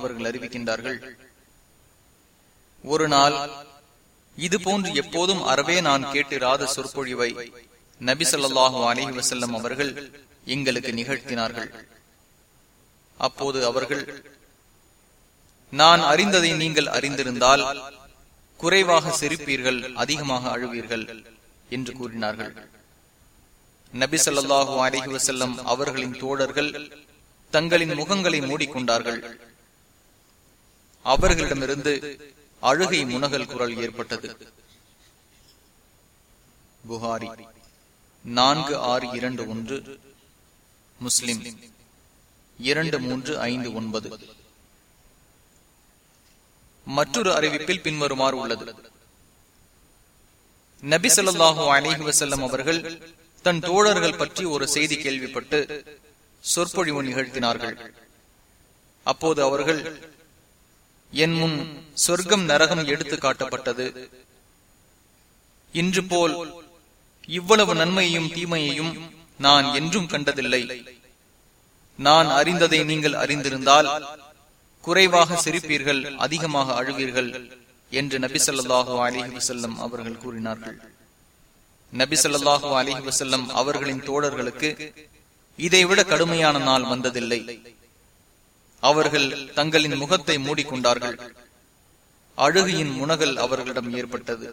அவர்கள் அறிவிக்கின்றார்கள் ஒரு நாள் இது போன்று எப்போதும் அறவே நான் கேட்டிராத சொற்பொழிவை நபி சொல்லாஹு அலஹி வசல்லம் அவர்கள் எங்களுக்கு நிகழ்த்தினார்கள். அப்போது அவர்கள் நான் அறிந்ததை நீங்கள் அறிந்திருந்தால் குறைவாக சிரிப்பீர்கள் அதிகமாக அழுவீர்கள் என்று கூறினார்கள். நபி சொல்லாஹு அலஹி வசல்லம் அவர்களின் தோழர்கள் தங்களின் முகங்களை மூடிக்கொண்டார்கள். அவர்களிடமிருந்து அழுகை முனகல் குரல் ஏற்பட்டது. புகாரி நான்கு ஆறு இரண்டு ஒன்று முஸ்லிம் இரண்டு மூன்று ஐந்து ஒன்பது. மற்றொரு அறிவிப்பில் பின்வருமாறு உள்ளது. நபி சொல்லாஹு அலிஹி வசல்லம் அவர்கள் தன் தோழர்கள் பற்றி ஒரு செய்தி கேள்விப்பட்டு சொற்பொழிவு நிகழ்த்தினார்கள். அப்போது அவர்கள் என் முன் சொர்க்கம் நரகம் எடுத்து காட்டப்பட்டது. இன்று போல் இவ்வளவு நன்மையையும் தீமையையும் நான் என்றும் கண்டதில்லை. நான் அறிந்ததை நீங்கள் அறிந்திருந்தால் குறைவாக சிரிப்பீர்கள் அதிகமாக அழுவீர்கள் என்று நபி சொல்லாஹு அலிஹி வசல்லம் அவர்கள் கூறினார்கள். நபி சொல்லாஹு அலிஹி வசல்லம் அவர்களின் தோழர்களுக்கு இதைவிட கடுமையான நாள் வந்ததில்லை. அவர்கள் தங்களின் முகத்தை மூடிக்கொண்டார்கள். அழுகையின் முனகல் அவர்களிடம் ஏற்பட்டது.